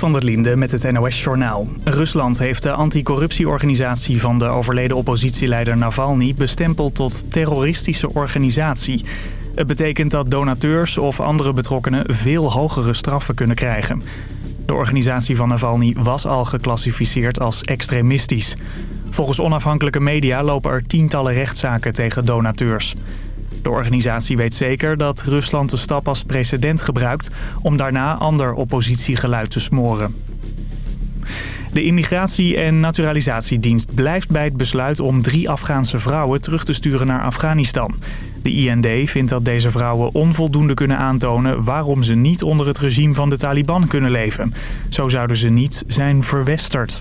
van der Linde met het NOS-journaal. Rusland heeft de anticorruptieorganisatie van de overleden oppositieleider Navalny bestempeld tot terroristische organisatie. Het betekent dat donateurs of andere betrokkenen veel hogere straffen kunnen krijgen. De organisatie van Navalny was al geclassificeerd als extremistisch. Volgens onafhankelijke media lopen er tientallen rechtszaken tegen donateurs. De organisatie weet zeker dat Rusland de stap als precedent gebruikt... om daarna ander oppositiegeluid te smoren. De Immigratie- en Naturalisatiedienst blijft bij het besluit om drie Afghaanse vrouwen terug te sturen naar Afghanistan. De IND vindt dat deze vrouwen onvoldoende kunnen aantonen waarom ze niet onder het regime van de Taliban kunnen leven. Zo zouden ze niet zijn verwesterd.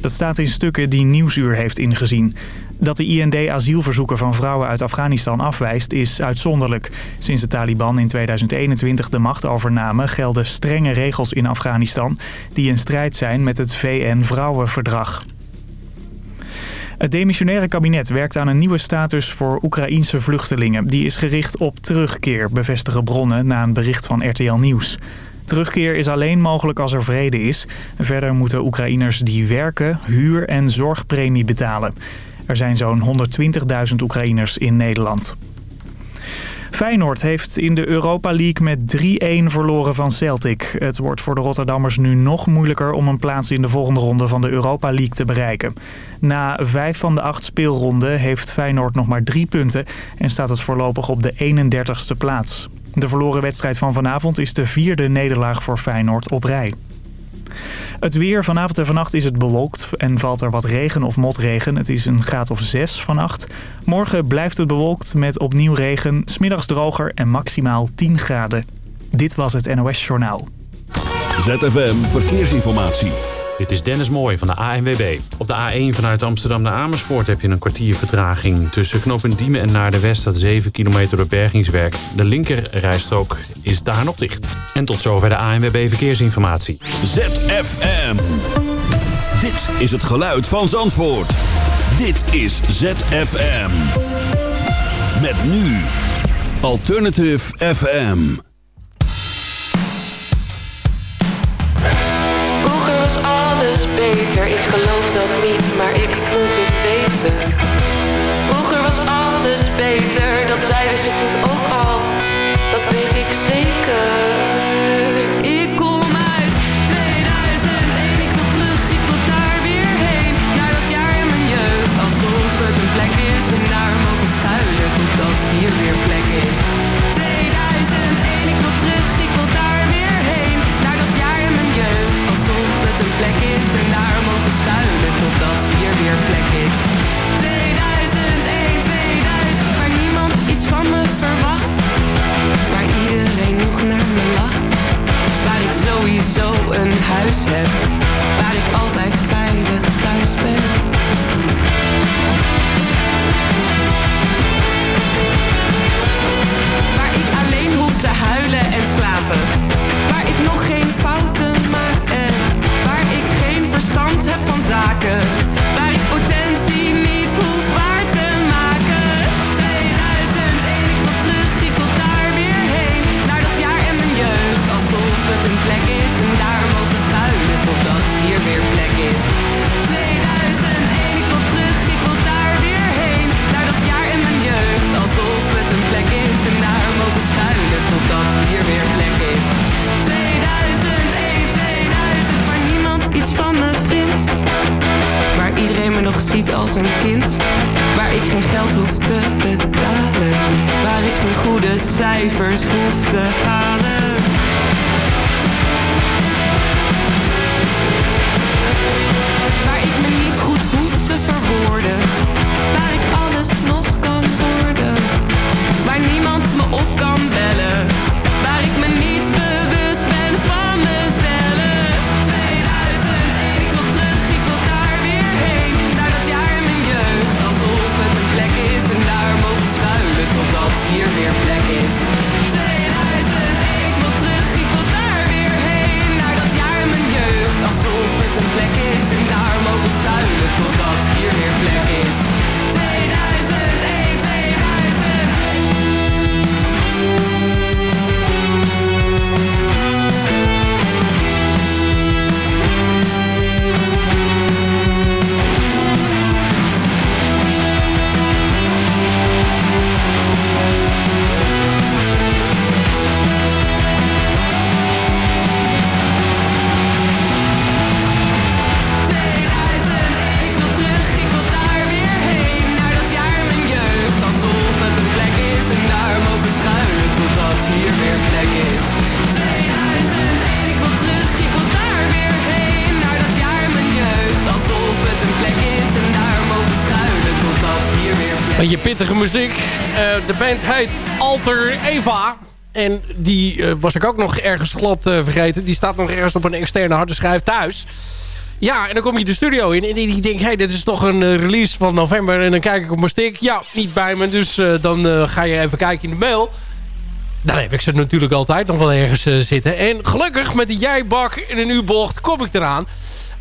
Dat staat in stukken die Nieuwsuur heeft ingezien. Dat de IND asielverzoeken van vrouwen uit Afghanistan afwijst is uitzonderlijk. Sinds de Taliban in 2021 de macht overnamen gelden strenge regels in Afghanistan... die in strijd zijn met het VN-vrouwenverdrag. Het demissionaire kabinet werkt aan een nieuwe status voor Oekraïense vluchtelingen. Die is gericht op terugkeer, bevestigen bronnen na een bericht van RTL Nieuws. Terugkeer is alleen mogelijk als er vrede is. Verder moeten Oekraïners die werken huur- en zorgpremie betalen. Er zijn zo'n 120.000 Oekraïners in Nederland. Feyenoord heeft in de Europa League met 3-1 verloren van Celtic. Het wordt voor de Rotterdammers nu nog moeilijker om een plaats in de volgende ronde van de Europa League te bereiken. Na vijf van de acht speelronden heeft Feyenoord nog maar drie punten en staat het voorlopig op de 31ste plaats. De verloren wedstrijd van vanavond is de vierde nederlaag voor Feyenoord op rij. Het weer. Vanavond en vannacht is het bewolkt en valt er wat regen of motregen. Het is een graad of 6 vannacht. Morgen blijft het bewolkt met opnieuw regen, smiddags droger en maximaal 10 graden. Dit was het NOS Journaal. ZFM Verkeersinformatie. Dit is Dennis Mooij van de ANWB. Op de A1 vanuit Amsterdam naar Amersfoort heb je een kwartier vertraging. Tussen knooppunt Diemen en naar de West staat 7 kilometer door bergingswerk. De linkerrijstrook is daar nog dicht. En tot zover de ANWB Verkeersinformatie. ZFM. Dit is het geluid van Zandvoort. Dit is ZFM. Met nu. Alternative FM. Ik geloof dat niet, maar ik moet het weten. Vroeger was alles beter, dat zeiden ze toen ook al, huis heb. Waar ik altijd muziek. Uh, de band heet Alter Eva. En die uh, was ik ook nog ergens glad uh, vergeten. Die staat nog ergens op een externe harde schijf thuis. Ja, en dan kom je de studio in en ik denk... hé, hey, dit is toch een release van november. En dan kijk ik op mijn stick. Ja, niet bij me. Dus dan ga je even kijken in de mail. Dan heb ik ze natuurlijk altijd nog wel ergens zitten. En gelukkig met de jijbak in een U-bocht kom ik eraan.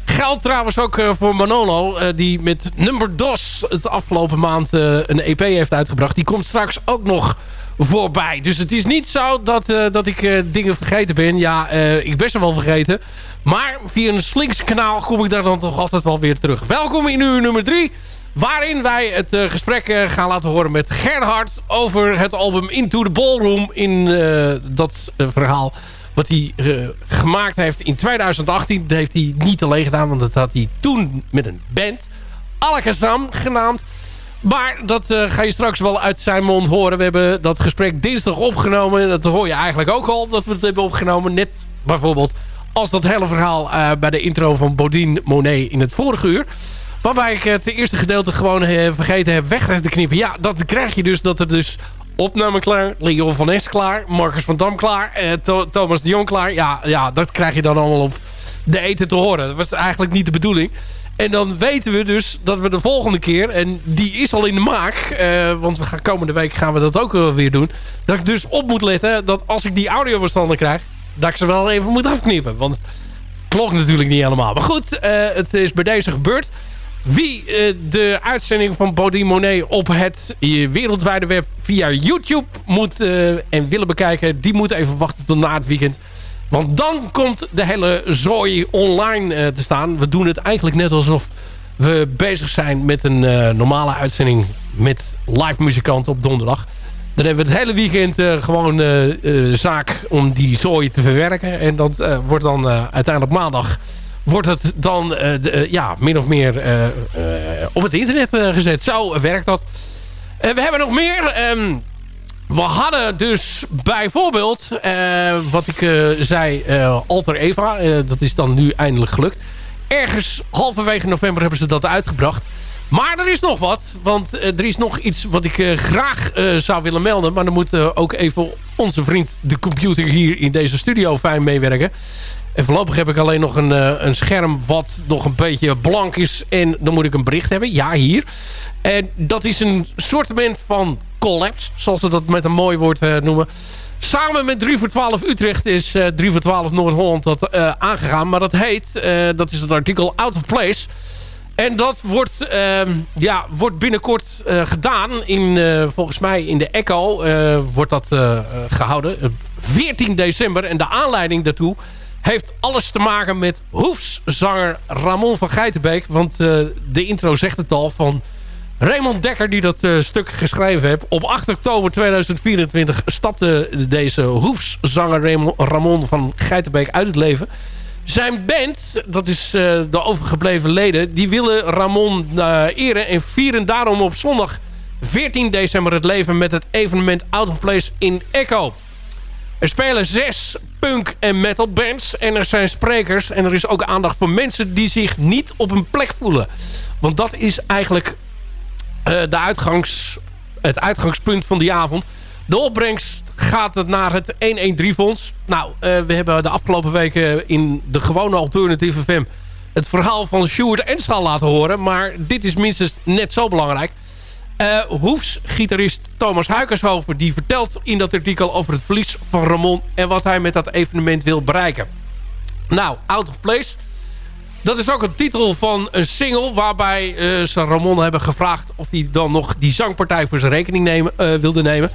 Geld trouwens ook uh, voor Manolo. Uh, die met Number Dos het afgelopen maand uh, een EP heeft uitgebracht. Die komt straks ook nog voorbij. Dus het is niet zo dat, dat ik dingen vergeten ben. Ja, ik ben ze wel vergeten. Maar via een slinks kanaal kom ik daar dan toch altijd wel weer terug. Welkom in uur nummer 3. Waarin wij het gesprek gaan laten horen met Gerhard over het album Into the Ballroom. In dat verhaal wat hij uh, gemaakt heeft in 2018. Dat heeft hij niet alleen gedaan, want dat had hij toen met een band. Alakazam genaamd. Maar dat uh, ga je straks wel uit zijn mond horen. We hebben dat gesprek dinsdag opgenomen. Dat hoor je eigenlijk ook al dat we het hebben opgenomen. Net bijvoorbeeld als dat hele verhaal uh, bij de intro van Bodine Monet in het vorige uur. Waarbij ik het eerste gedeelte gewoon vergeten heb weg te knippen. Ja, dat krijg je dus dat er dus opname klaar. Leon van Es klaar. Marcus van Dam klaar. Eh, Thomas de Jong klaar. Ja, ja, dat krijg je dan allemaal op de eten te horen. Dat was eigenlijk niet de bedoeling. En dan weten we dus dat we de volgende keer... en die is al in de maak... Eh, want we gaan komende week gaan we dat ook weer doen... dat ik dus op moet letten dat als ik die audiobestanden krijg... dat ik ze wel even moet afknippen. Want klopt natuurlijk niet helemaal. Maar goed, uh, het is bij deze gebeurd. Wie uh, de uitzending van Bodie Monet op het uh, wereldwijde web via YouTube moet uh, en willen bekijken... die moet even wachten tot na het weekend. Want dan komt de hele zooi online te staan. We doen het eigenlijk net alsof we bezig zijn met een normale uitzending... met live muzikanten op donderdag. Dan hebben we het hele weekend gewoon zaak om die zooi te verwerken. En dat wordt dan uiteindelijk maandag wordt het dan uh, de, uh, ja, min of meer uh, op het internet gezet. Zo werkt dat. we hebben nog meer. Um, we hadden dus bijvoorbeeld, wat ik zei, Alter Eva. dat is dan nu eindelijk gelukt. Ergens halverwege november hebben ze dat uitgebracht. Maar er is nog wat, want er is nog iets wat ik graag zou willen melden. Maar dan moet ook even onze vriend de computer hier in deze studio fijn meewerken. En voorlopig heb ik alleen nog een, uh, een scherm wat nog een beetje blank is. En dan moet ik een bericht hebben. Ja, hier. En dat is een soortement van collapse. Zoals ze dat met een mooi woord uh, noemen. Samen met 3 voor 12 Utrecht is uh, 3 voor 12 Noord-Holland dat aangegaan. Maar dat heet, dat is het artikel Out of Place. En dat wordt, ehm, ja, wordt binnenkort gedaan. In, volgens mij in de Echo wordt dat gehouden. 14 december. En de aanleiding daartoe heeft alles te maken met hoefszanger Ramon van Geitenbeek. Want uh, de intro zegt het al van Raymond Dekker die dat uh, stuk geschreven heeft. Op 8 oktober 2024 stapte deze hoefszanger Ramon van Geitenbeek uit het leven. Zijn band, dat is uh, de overgebleven leden... die willen Ramon eren en vieren daarom op zondag 14 december het leven... met het evenement Out of Place in Echo. Er spelen zes punk- en metal bands. En er zijn sprekers. En er is ook aandacht voor mensen die zich niet op een plek voelen. Want dat is eigenlijk uh, de uitgangs, het uitgangspunt van die avond. De opbrengst gaat het naar het 113-fonds. Nou, uh, we hebben de afgelopen weken in de gewone alternatieve FM... het verhaal van Sjoerd Enschal laten horen. Maar dit is minstens net zo belangrijk. Uh, Hoefs-gitarist Thomas Huikershover die vertelt in dat artikel over het verlies van Ramon... en wat hij met dat evenement wil bereiken. Nou, Out of Place... Dat is ook een titel van een single waarbij uh, ze Ramon hebben gevraagd... of hij dan nog die zangpartij voor zijn rekening nemen, uh, wilde nemen.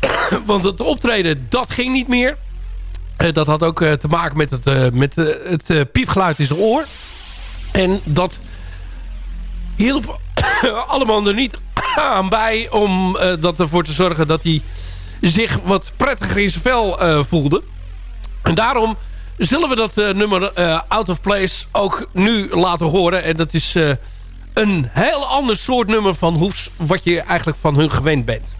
Want het optreden, dat ging niet meer. Dat had ook te maken met het, met, het piepgeluid in zijn oor. En dat hielp allemaal er niet aan bij om uh, dat ervoor te zorgen dat hij zich wat prettiger in zijn vel uh, voelde. En daarom zullen we dat uh, nummer Out of Place ook nu laten horen. En dat is een heel ander soort nummer van Hoefs wat je eigenlijk van hun gewend bent.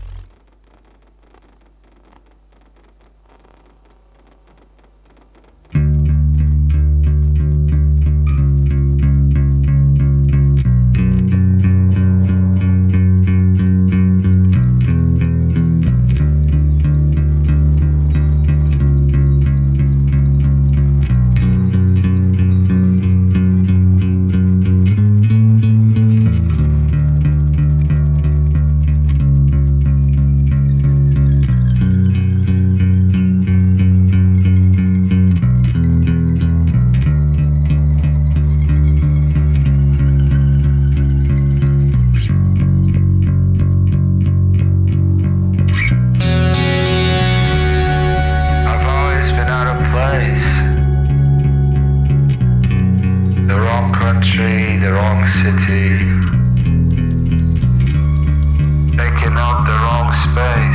Country, the wrong city. Taking up the wrong space.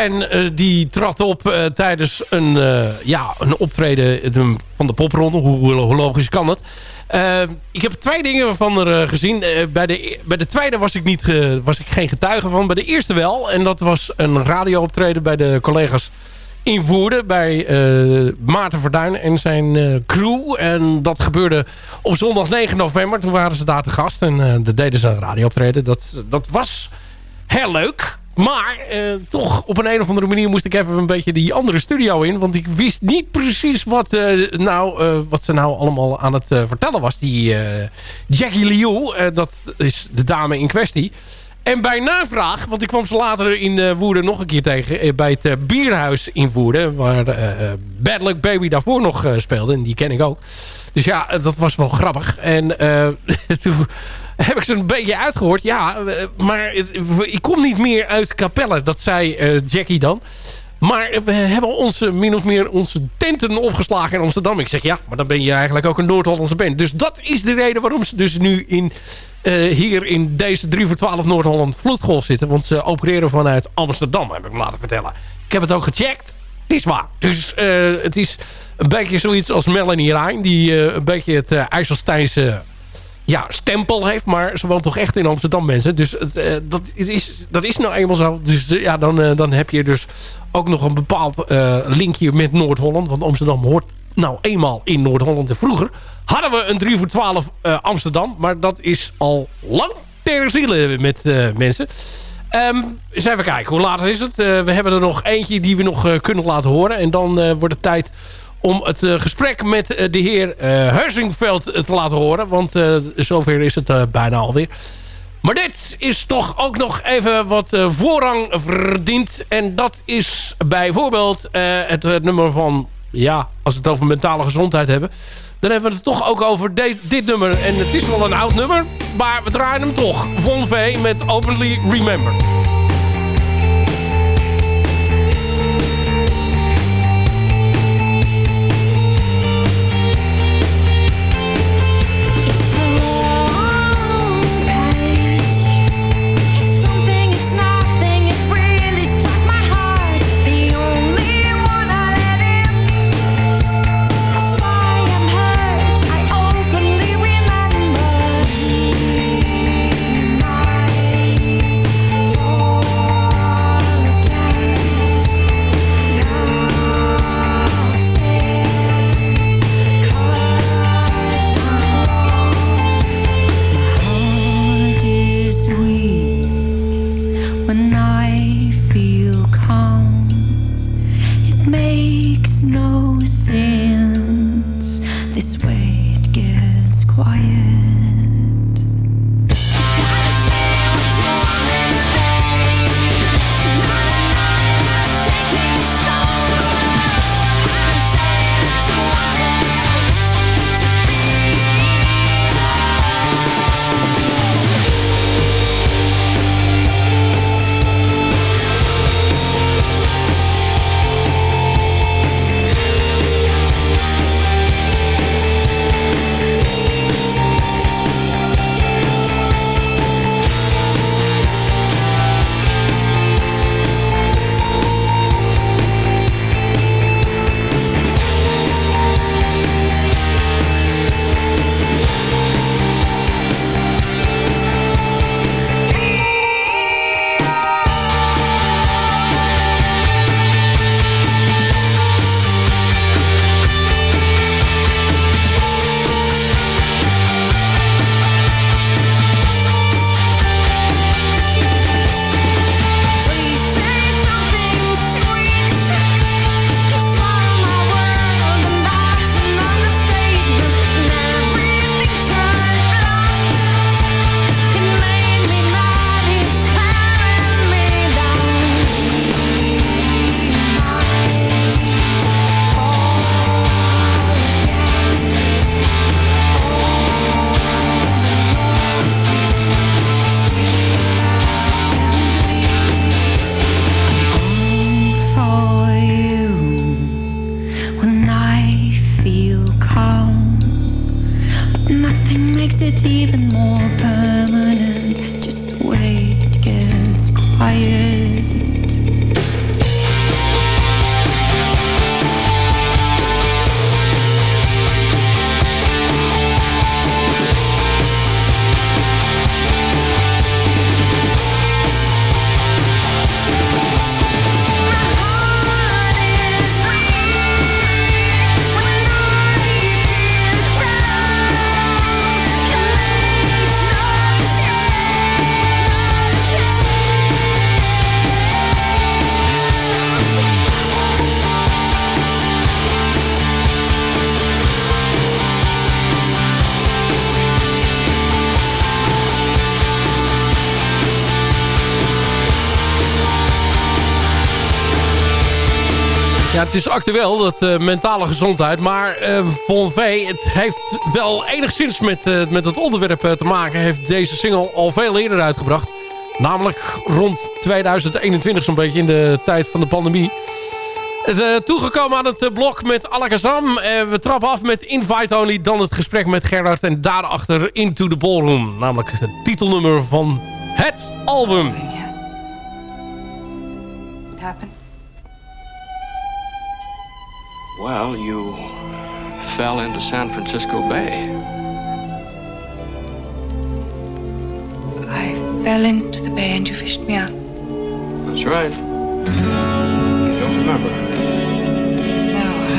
En die trad op tijdens een, ja, een optreden van de popronde. Hoe, hoe logisch kan het? ik heb twee dingen van er gezien. bij, de, bij de tweede was ik, niet, was ik geen getuige van. Bij de eerste wel. En dat was een radiooptreden bij de collega's in Woerden bij Maarten Verduin en zijn crew. En dat gebeurde op zondag 9 november. Toen waren ze daar te gast en uh, dat deden ze een radiooptreden. Dat, dat was heel leuk. Maar toch op een, een of andere manier moest ik even een beetje die andere studio in. Want ik wist niet precies wat, nou, wat ze nou allemaal aan het vertellen was. Die Jackie Liu, dat is de dame in kwestie. En bij navraag, want ik kwam ze later in Woerden nog een keer tegen... Eh, bij het bierhuis in Woerden... waar Bad Luck Baby daarvoor nog speelde. En die ken ik ook. Dus ja, dat was wel grappig. En toen heb ik ze een beetje uitgehoord. Ja, maar ik kom niet meer uit Capelle. Dat zei Jackie dan. Maar we hebben onze, min of meer onze tenten opgeslagen in Amsterdam. Ik zeg ja, maar dan ben je eigenlijk ook een Noord-Hollandse band. Dus dat is de reden waarom ze dus nu in uh, hier in deze 3 voor 12 Noord-Holland vloedgolf zitten. Want ze opereren vanuit Amsterdam, heb ik me laten vertellen. Ik heb het ook gecheckt. Het is waar. Dus het is een beetje zoiets als Melanie Rijn. Die een beetje het IJsselsteinse ja, stempel heeft. Maar ze woont toch echt in Amsterdam, mensen. Dus dat, is, dat is nou eenmaal zo. Dus ja, dan, dan heb je dus ook nog een bepaald linkje met Noord-Holland. Want Amsterdam hoort nou eenmaal in Noord-Holland. En vroeger hadden we een 3 voor 12 uh, Amsterdam. Maar dat is al lang ter ziele met mensen. Um, eens even kijken, hoe laat is het? We hebben er nog eentje die we nog kunnen laten horen. En dan wordt het tijd om het gesprek met de heer Hersingveld te laten horen. Want zover is het bijna alweer. Maar dit is toch ook nog even wat voorrang verdient. En dat is bijvoorbeeld het nummer van... Ja, als we het over mentale gezondheid hebben dan hebben we het toch ook over dit nummer. En het is wel een oud nummer, maar we draaien hem toch. Von V met Openly Remember. Het is actueel, dat uh, mentale gezondheid. Maar uh, Von V, het heeft wel enigszins met, uh, met het onderwerp te maken. Heeft deze single al veel eerder uitgebracht. Namelijk rond 2021 zo'n beetje in de tijd van de pandemie. Toegekomen aan het blok met Alakazam. we trappen af met Invite Only. Dan het gesprek met Gerard. En daarachter Into the Ballroom. Namelijk het titelnummer van het album. What happened? Well, you fell into San Francisco Bay. I fell into the bay and you fished me out. That's right. You don't remember. No, I...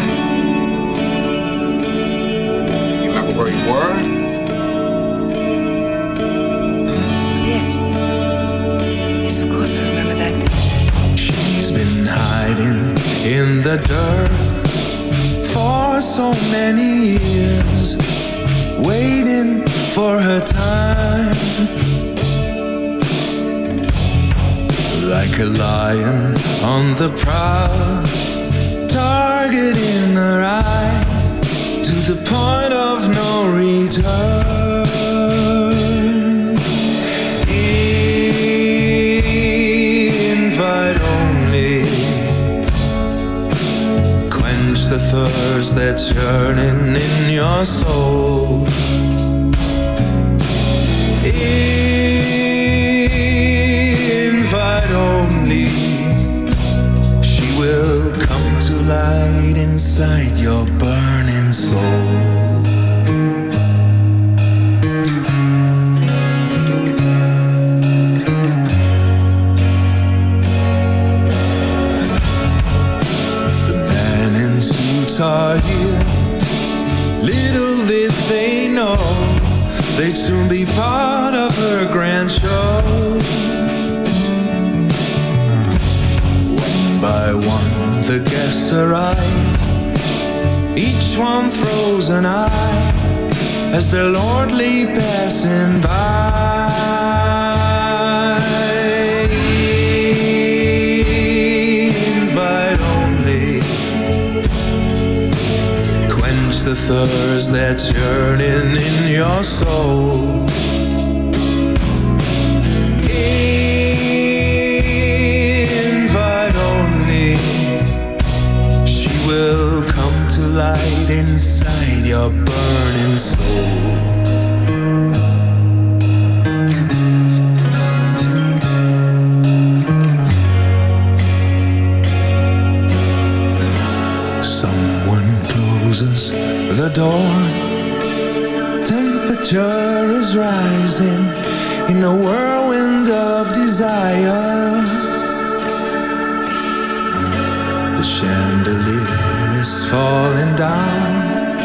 You remember where you were? Yes. Yes, of course I remember that. She's been hiding in the dirt for so many years, waiting for her time. Like a lion on the prowl, target in her eye, to the point of no return. Thirst that's yearning in your soul. Invite only, she will come to light inside your burning soul. Know they'd soon be part of her grand show. One by one, the guests arrive. Each one throws an eye as they're lordly passing by. Thirst that's yearning in your soul. Invite only, she will come to light inside your burning soul. Temperature is rising in a whirlwind of desire. The chandelier is falling down.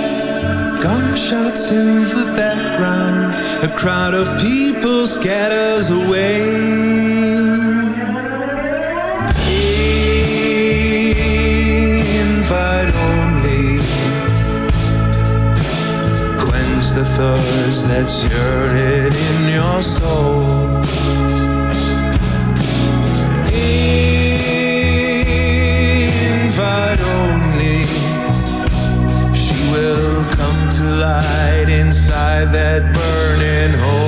Gunshots in the background. A crowd of people scatters away. The thirst that's yearning in your soul. Invite only, she will come to light inside that burning hole.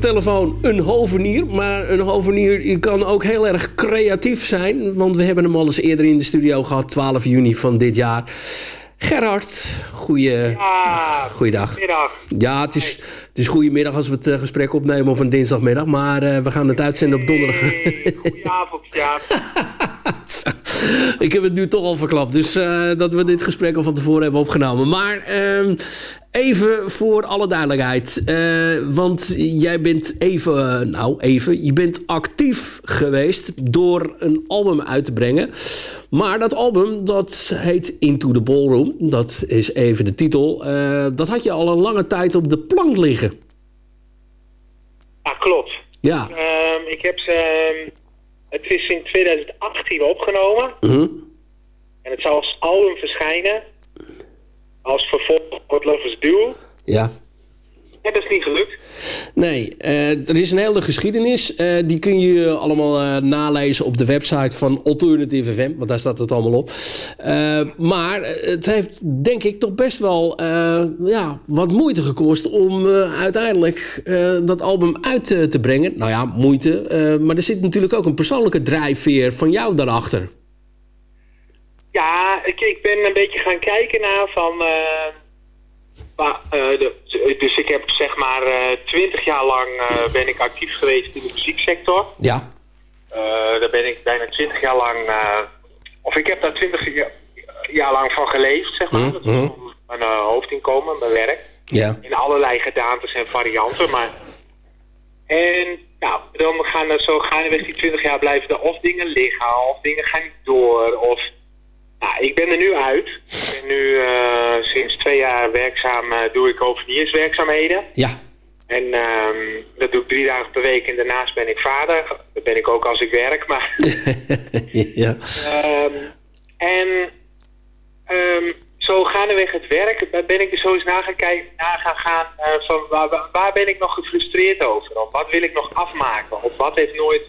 Telefoon een hovenier. Maar een hovenier kan ook heel erg creatief zijn. Want we hebben hem al eens eerder in de studio gehad. 12 juni van dit jaar. Gerard, goeie, Ja, goeiedag. Ja, het is, het is goedemiddag als we het eh, gesprek opnemen op een dinsdagmiddag. Maar eh, we gaan het uitzenden op donderdag. Goedenavond, ja. Ik heb het nu toch al verklapt. Dus eh, dat we dit gesprek al van tevoren hebben opgenomen. Maar ehm, even voor alle duidelijkheid. eh, want jij bent even, nou even, je bent actief geweest door een album uit te brengen. Maar dat album, dat heet Into the Ballroom. Dat is even de titel. Eh, dat had je al een lange tijd op de plank liggen. Ja, klopt. Ja. Ehm, ik heb ze... ehm, het is in 2018 opgenomen. Mhm. En het zou als album verschijnen. Als vervolg op Lovers Do. Ja. Dat is niet gelukt. Nee, eh, er is een hele geschiedenis. eh, die kun je allemaal eh, nalezen op de website van Alternative FM. Want daar staat het allemaal op. Maar het heeft denk ik toch best wel ja, wat moeite gekost... om uiteindelijk dat album uit te brengen. Nou ja, moeite. maar er zit natuurlijk ook een persoonlijke drijfveer van jou daarachter. Ja, ik, ik ben een beetje gaan kijken naar van... eh, eh, de, dus ik heb zeg maar twintig jaar lang eh, ben ik actief geweest in de muzieksector. Ja. Eh, daar ben ik bijna 20 jaar lang, eh, of ik heb daar 20 jaar, jaar lang van geleefd, zeg maar. Dat is Mhm. mijn eh, hoofdinkomen, mijn werk. Ja. In allerlei gedaantes en varianten, maar... En nou, dan gaan er zo gaandeweg die 20 jaar blijven er of dingen liggen, of dingen gaan niet door, of... Nou, ik ben er nu uit. Ik ben nu eh, sinds twee jaar werkzaam, eh, doe ik hovenierswerkzaamheden. Ja. En ehm, dat doe ik drie dagen per week en daarnaast ben ik vader. Dat ben ik ook als ik werk, maar... ja. Ehm, en ehm, zo gaandeweg het werk ben ben ik er zo eens na gaan, kijken, na gaan gaan eh, van waar, waar- waar ben ik nog gefrustreerd over? Of wat wil ik nog afmaken? Of wat heeft nooit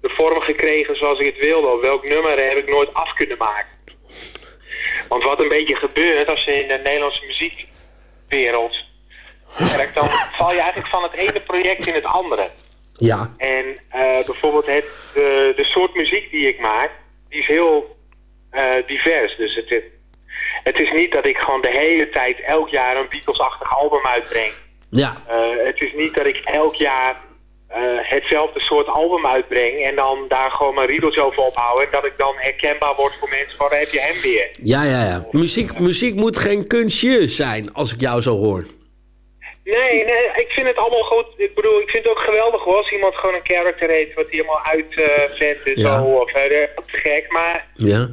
de vorm gekregen zoals ik het wilde? Of welk nummer heb ik nooit af kunnen maken? Want wat een beetje gebeurt als je in de Nederlandse muziekwereld werkt, dan val je eigenlijk van het ene project in het andere. Ja. En eh, bijvoorbeeld het, de, de soort muziek die ik maak, die is heel eh, divers. Dus het, is- het is niet dat ik gewoon de hele tijd elk jaar een Beatles-achtig album uitbreng. Ja. Eh, het is niet dat ik elk jaar hetzelfde soort album uitbreng en dan daar gewoon mijn riedels over ophoud. En dat ik dan herkenbaar word voor mensen van, "Daar heb je hem weer. Ja, ja, ja. Muziek, muziek moet geen kunstje zijn, als ik jou zo hoor. Nee, nee, ik vind het allemaal goed. Ik bedoel, ik vind het ook geweldig hoor, als iemand gewoon een character heeft wat hij helemaal uitzet en Ja. zo. Of uh, te gek, maar, Ja.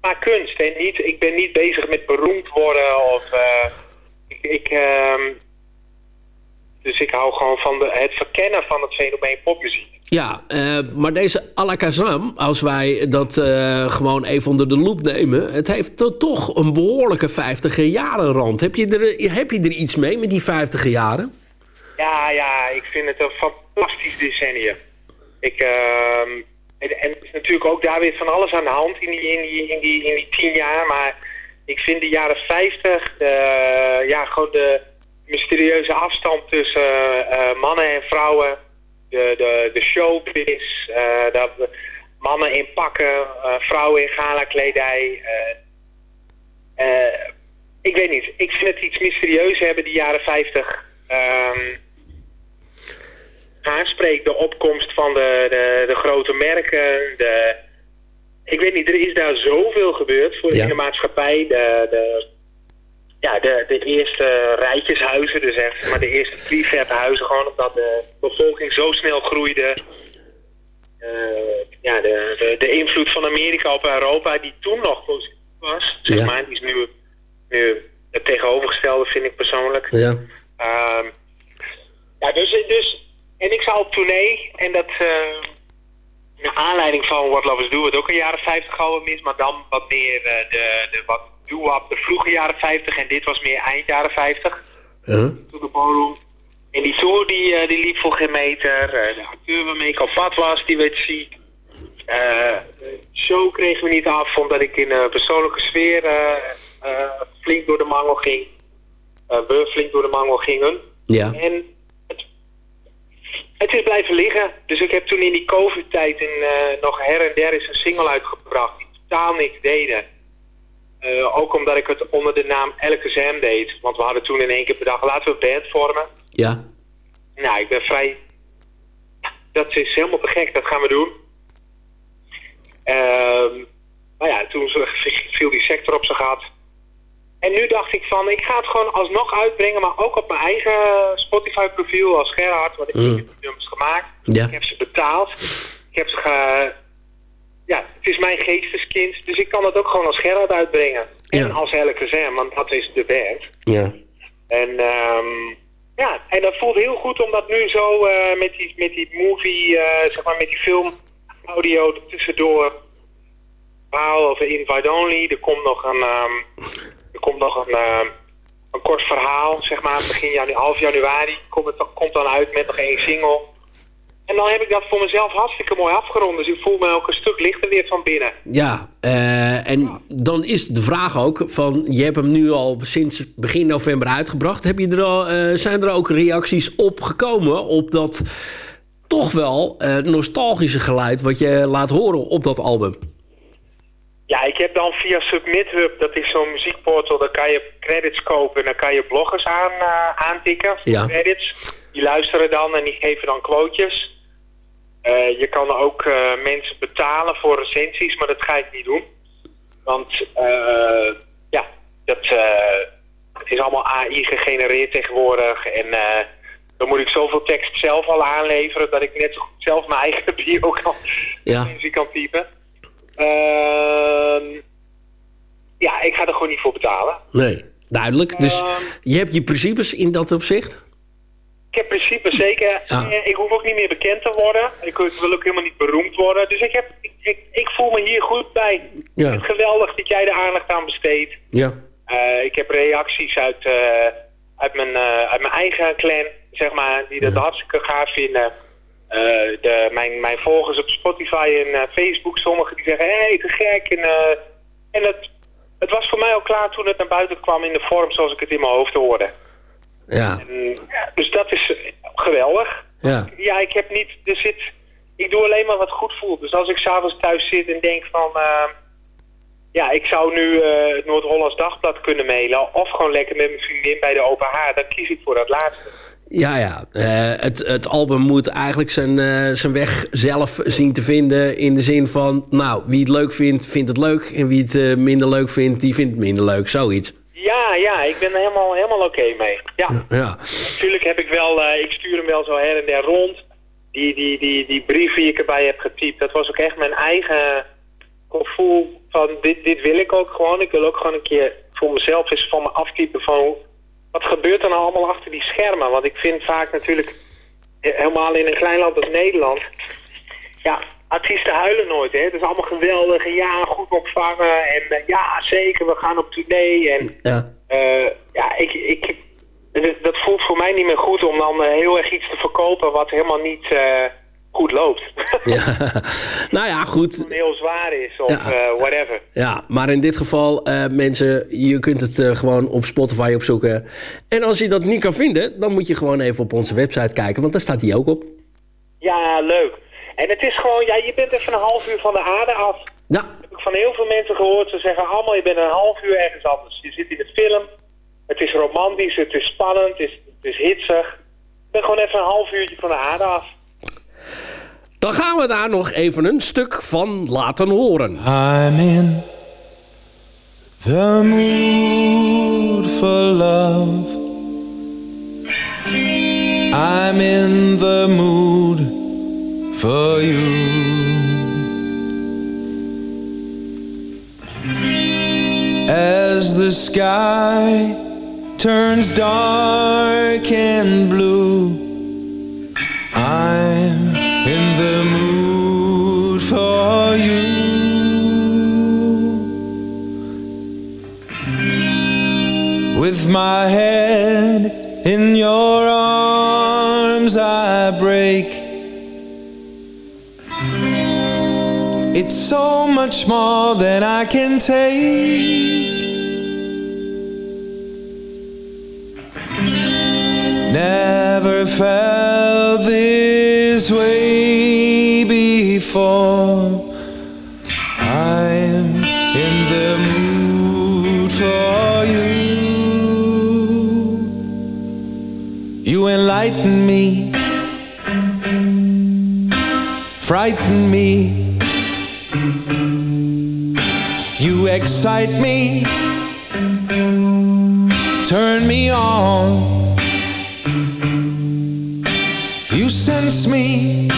maar kunst. En niet, ik ben niet bezig met beroemd worden of... eh, ik, ik, ehm, dus ik hou gewoon van de, het verkennen van het fenomeen popmuziek. Ja, eh, maar deze Alakazam, als wij dat eh, gewoon even onder de loep nemen... het heeft to- toch een behoorlijke 50 jaren rand. Heb je, er, heb je er iets mee met die 50 jaren? Ja, ja, ik vind het een fantastisch decennium. Ik, ehm, en, natuurlijk ook daar weer van alles aan de hand in die, in die, in die, in die tien jaar. Maar ik vind de jaren 50, de, ja, gewoon de mysterieuze afstand tussen eh, mannen en vrouwen. De, de, de showbiz, eh, dat mannen in pakken, eh, vrouwen in gala-kledij. eh, eh, ik weet niet, ik vind het iets mysterieus hebben, die jaren 50. Ehm aanspreekt de opkomst van de, de, de grote merken. De, ik weet niet, er is daar zoveel gebeurd voor Ja. in de maatschappij. De, de, ja, de, de eerste rijtjeshuizen, dus echt maar de eerste prefabhuizen, gewoon omdat de bevolking zo snel groeide. Eh, ja, de, de, de invloed van Amerika op Europa, die toen nog positief was, zeg Ja. maar, die is nu, nu het tegenovergestelde, vind ik persoonlijk. Ja. Ehm, ja, dus, dus... En ik zou op tournee. En dat... eh naar aanleiding van What Lovers Do... wat ook een jaren 50 album is... maar dan wat meer eh, de, de wat doo-wop, de vroege jaren 50... en dit was meer eind jaren 50. Huh? Toen de ballroom. En die tour die, eh, die liep voor geen meter. Eh, de acteur waarmee ik op pad was, die werd ziek. Eh, de show kregen we niet af, omdat ik in een persoonlijke sfeer eh, eh, flink door de mangel ging. Eh, we flink door de mangel gingen. Ja. En Het is blijven liggen. Dus ik heb toen in die covid-tijd eh, nog her en der eens een single uitgebracht die totaal niks deden. Eh, ook omdat ik het onder de naam LKSM deed. Want we hadden toen in één keer bedacht, laten we een band vormen. Ja. Nou, ik ben vrij... Dat is helemaal te gek, dat gaan we doen. Ehm nou ja, toen viel die sector op zijn gat. En nu dacht ik van, ik ga het gewoon alsnog uitbrengen, maar ook op mijn eigen Spotify-profiel als Gerhard, want ik Mm. heb nummers gemaakt. Ja. Ik heb ze betaald. Ik heb ze ge... Ja, het is mijn geesteskind, dus ik kan het ook gewoon als Gerhard uitbrengen. En als LKZM, want dat is de band. Ja. En ehm, ja, en dat voelt heel goed om dat nu zo eh, met, die, met die movie, eh, zeg maar met die film, audio tussendoor. Verhaal over Invite Only. Er komt nog een, ehm, er komt nog een, ehm, een kort verhaal, zeg maar, begin janu half januari. Komt het komt dan uit met nog één single. En dan heb ik dat voor mezelf hartstikke mooi afgerond. Dus ik voel me ook een stuk lichter weer van binnen. Ja, eh, en dan is de vraag ook van... je hebt hem nu al sinds begin november uitgebracht. Heb je er al, eh, zijn er ook reacties op gekomen op dat toch wel eh, nostalgische geluid... wat je laat horen op dat album? Ja, ik heb dan via Submit Hub, dat is zo'n muziekportal, daar kan je credits kopen en dan kan je bloggers aan, aantikken voor Ja. credits. Die luisteren dan en die geven dan quotejes. Eh, je kan ook eh, mensen betalen voor recensies, maar dat ga ik niet doen. Want eh, ja, dat, het is allemaal AI gegenereerd tegenwoordig en dan moet ik zoveel tekst zelf al aanleveren dat ik net zo goed zelf mijn eigen bio kan, Ja. kan typen. Ehm, ja, ik ga er gewoon niet voor betalen. Nee, duidelijk. Dus Ehm. je hebt je principes in dat opzicht? Ik heb in principe zeker. Ja. eh, Ik hoef ook niet meer bekend te worden. Ik wil ook helemaal niet beroemd worden. Dus ik, heb, ik, ik, ik voel me hier goed bij. Ja. Het geweldig dat jij de aandacht aan besteedt. Ja. Eh, ik heb reacties uit, eh, uit, mijn, uit mijn eigen clan, zeg maar, die dat hartstikke gaaf vinden. De, mijn, mijn volgers op Spotify en Facebook, sommigen die zeggen, hé, hey, te gek. En, en het, het was voor mij al klaar toen het naar buiten kwam in de vorm zoals ik het in mijn hoofd hoorde. Ja. En, dus dat is eh, geweldig. Ja. Ja, ik heb niet, er zit, ik doe alleen maar wat goed voelt. Dus als ik s'avonds thuis zit en denk van, eh, ja, ik zou nu eh, het Noord-Hollands Dagblad kunnen mailen. Of gewoon lekker met mijn vriendin bij de open haar. Dan kies ik voor dat laatste. Ja, ja. Eh, het, het album moet eigenlijk zijn, zijn weg zelf zien te vinden. In de zin van, nou, wie het leuk vindt, vindt het leuk. En wie het minder leuk vindt, die vindt het minder leuk. Zoiets. Ja, ja, ik ben er helemaal, helemaal oké mee. Ja. Ja. Natuurlijk heb ik wel, eh, ik stuur hem wel zo her en der rond. Die, die, die, die brief die ik erbij heb getypt, dat was ook echt mijn eigen gevoel van dit, dit wil ik ook gewoon. Ik wil ook gewoon een keer voor mezelf eens van me aftypen van wat gebeurt er nou allemaal achter die schermen. Want ik vind vaak natuurlijk, eh, helemaal in een klein land als Nederland, ja, artiesten huilen nooit. Hè? Het is allemaal geweldig en ja, goed ontvangen en eh, ja, zeker, we gaan op tournee en... Ja. Eh, ja, ik, ik, dat- voelt voor mij niet meer goed om dan eh, heel erg iets te verkopen wat helemaal niet goed loopt. ja. nou ja, goed. heel zwaar is of Ja. whatever. Ja, maar in dit geval, mensen, je kunt het gewoon op Spotify opzoeken. En als je dat niet kan vinden, dan moet je gewoon even op onze website kijken, want daar staat die ook op. Ja, leuk. En het is gewoon, ja, je bent even een half uur van de aarde af. Ja. heb ik van heel veel mensen gehoord. Ze zeggen allemaal, je bent een half uur ergens anders. Je zit in de film. Het is romantisch, het is spannend, het is, het is hitsig. Ik ben gewoon even een half uurtje van de aarde af. Dan gaan we daar nog even een stuk van laten horen. I'm in the mood for love. I'm in the mood for you. As the sky turns dark and blue, I'm in the mood for you. With my head in your arms, I break. It's so much more than I can take. Never felt this way before. I'm in the mood for you. You enlighten me, frighten me. Excite me, turn me on. You sense me,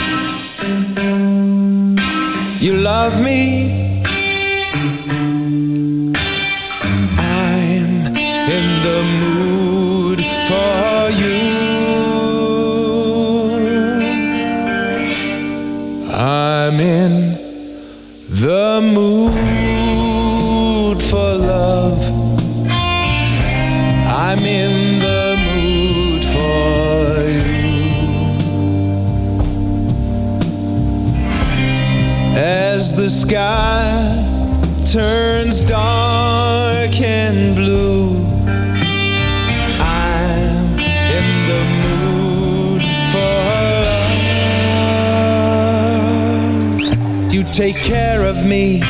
you love me. Sky turns dark and blue, I'm in the mood for love. You take care of me,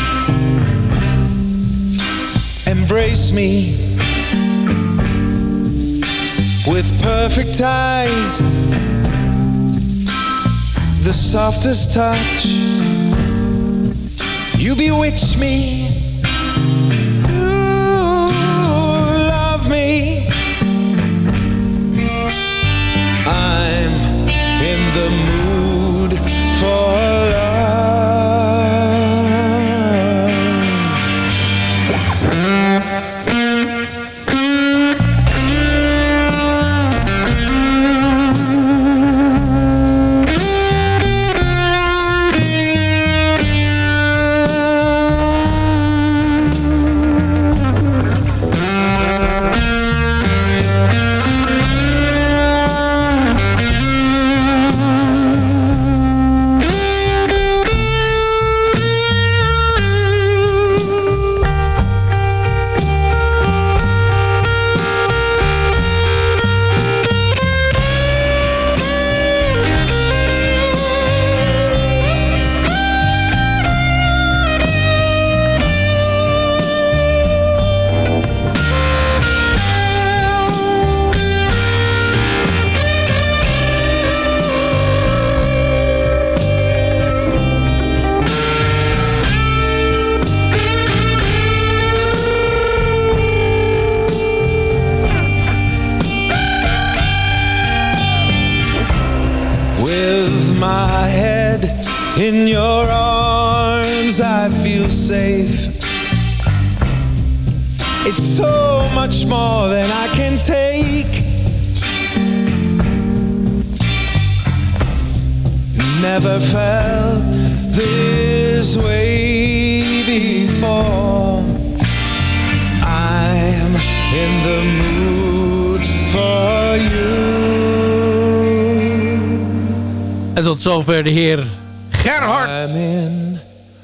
embrace me with perfect eyes, the softest touch. Bewitch me. En tot zover de heer Gerhard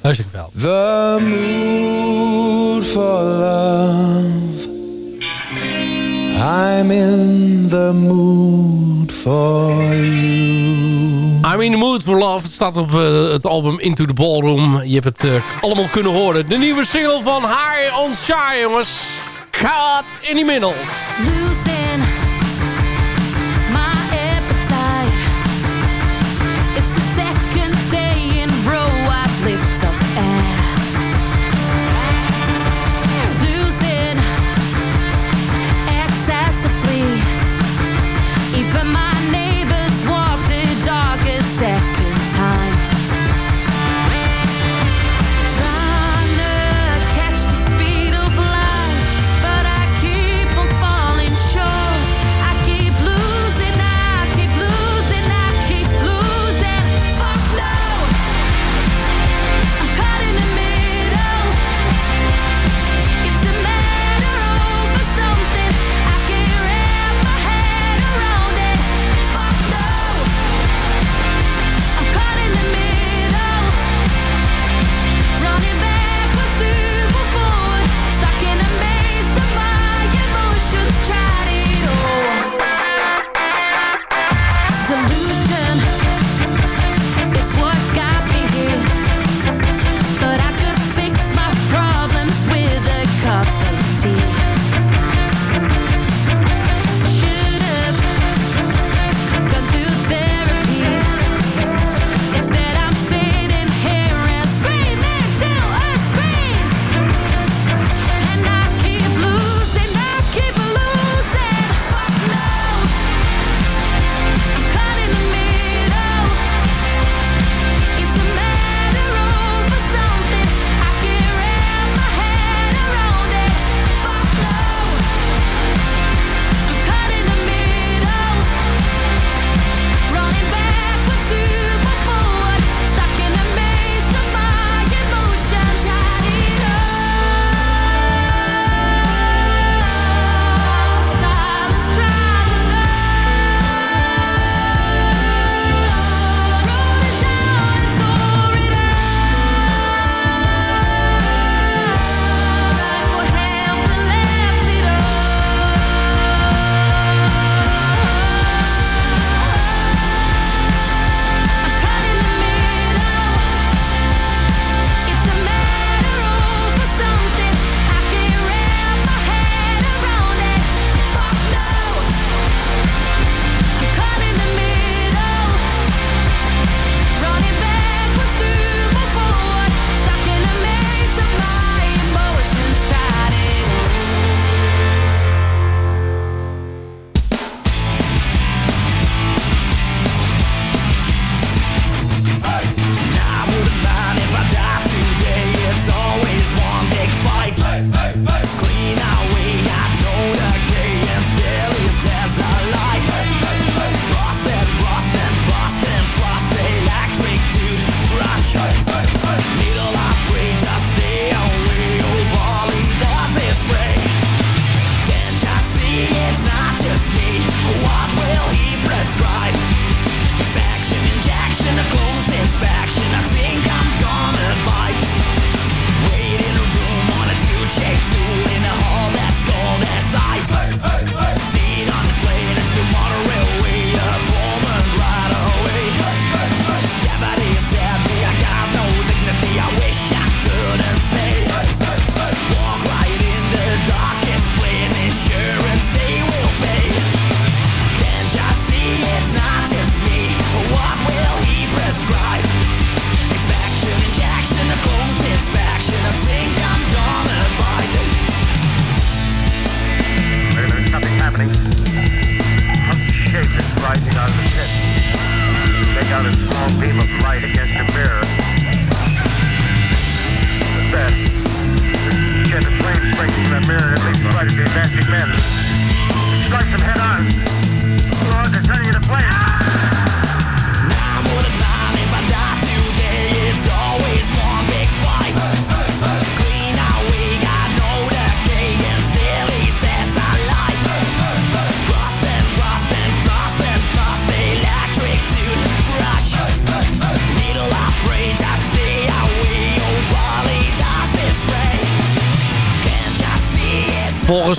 Heusikveld. The mood for love. I'm in the mood for you. I'm in the mood for love. Het staat op eh, het album Into the Ballroom. Je hebt het eh, allemaal kunnen horen. De nieuwe single van High on Shy, jongens. Gaat in die middel. satisfaction, a close inspection. I think I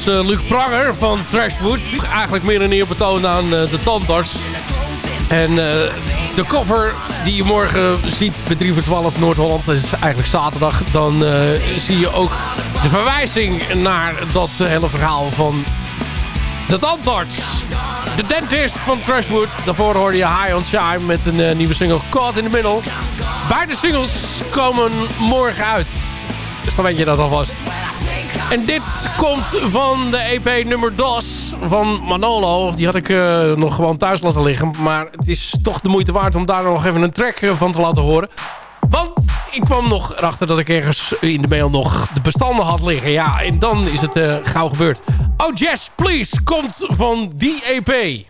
Luc Pranger van Trashwood. Eigenlijk meer een eerbetoon aan uh, de tandarts. En uh, de cover die je morgen ziet bij 3 voor 12 Noord-Holland. Dat is eigenlijk zaterdag. Dan zie je ook de verwijzing naar dat hele verhaal van de tandarts. De dentist van Trashwood. Daarvoor hoorde je High on Shine met een nieuwe single Caught in the Middle. Beide singles komen morgen uit. Dus dan weet je dat alvast. En dit komt van de EP nummer DOS van Manolo. Die had ik uh, nog gewoon thuis laten liggen. Maar het is toch de moeite waard om daar nog even een track van te laten horen. Want ik kwam nog erachter dat ik ergens in de mail nog de bestanden had liggen. Ja, en dan is het uh, gauw gebeurd. Oh Jess, please, komt van die EP.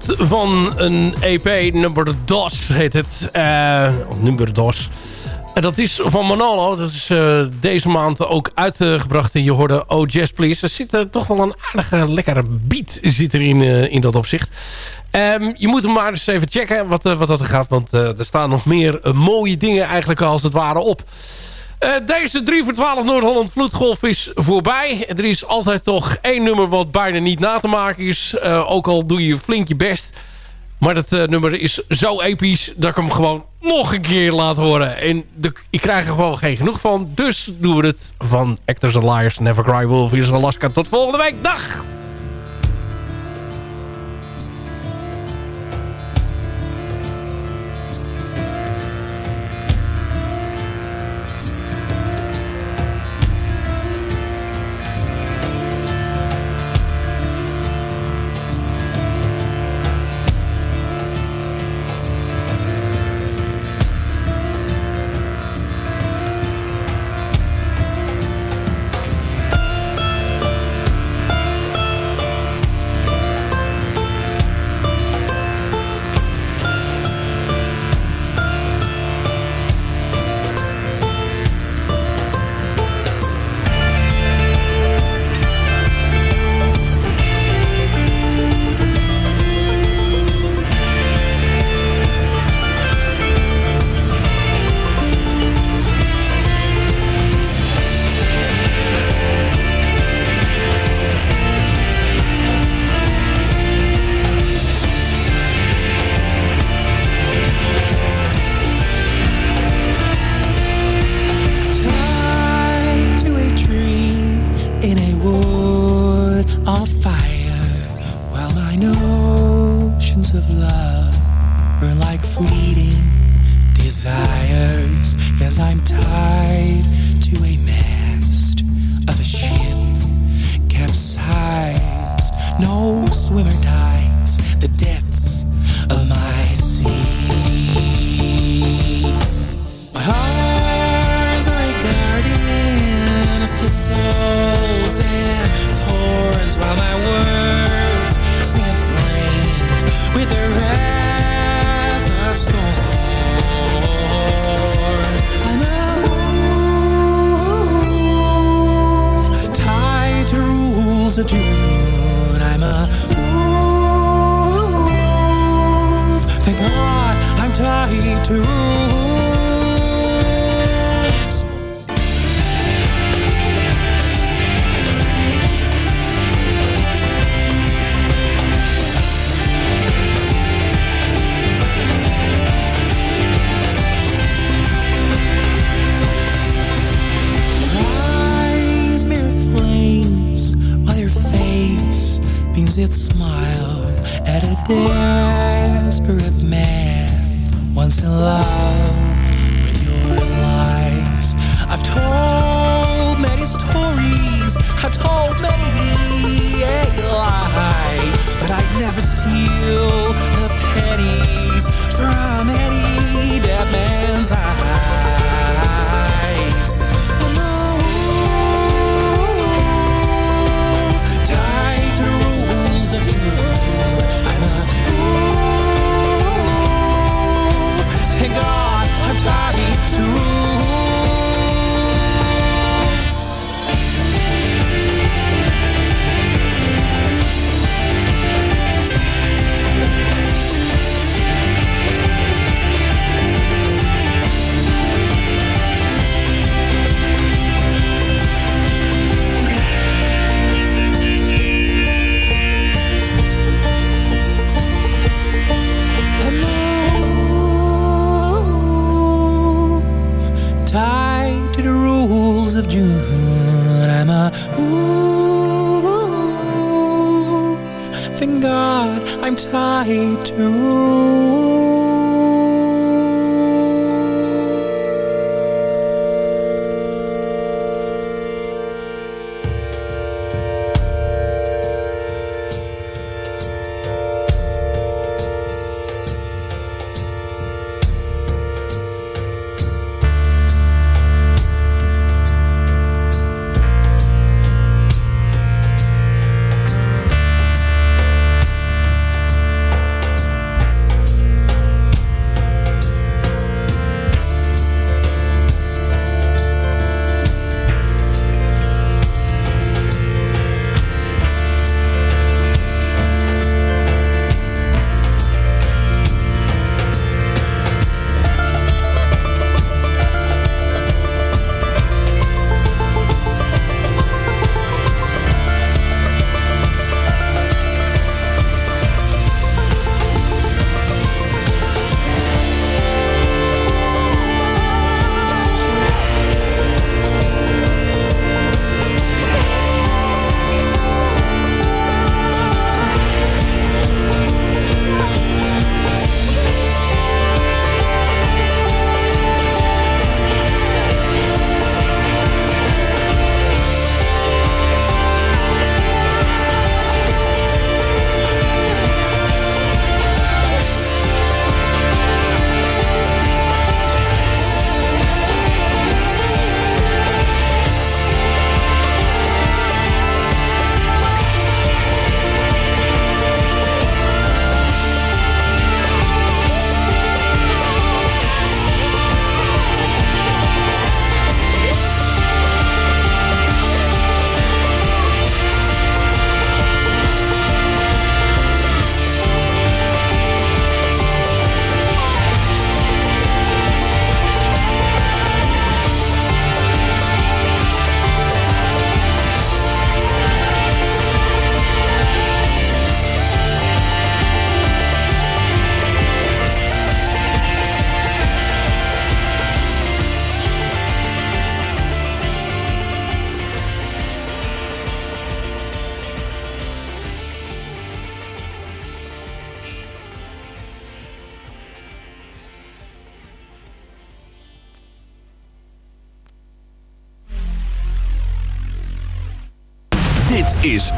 Van een EP, nummer DOS heet het. Uh, nummer DOS. En dat is van Manolo. Dat is uh, deze maand ook uitgebracht. En je hoorde Oh Jazz Please. Er zit uh, toch wel een aardige, lekkere beat zit erin uh, in dat opzicht. Um, je moet hem maar eens even checken wat, wat dat er gaat. Want er staan nog meer mooie dingen eigenlijk als het ware op. Uh, deze 3 voor 12 Noord-Holland Vloedgolf is voorbij. Er is altijd toch één nummer wat bijna niet na te maken is. Uh, ook al doe je flink je best. Maar dat eh, nummer is zo episch dat ik hem gewoon nog een keer laat horen. En de, ik krijg er gewoon geen genoeg van. Dus doen we het van Actors and Liars, Never Cry Wolf in Alaska. Tot volgende week. Dag!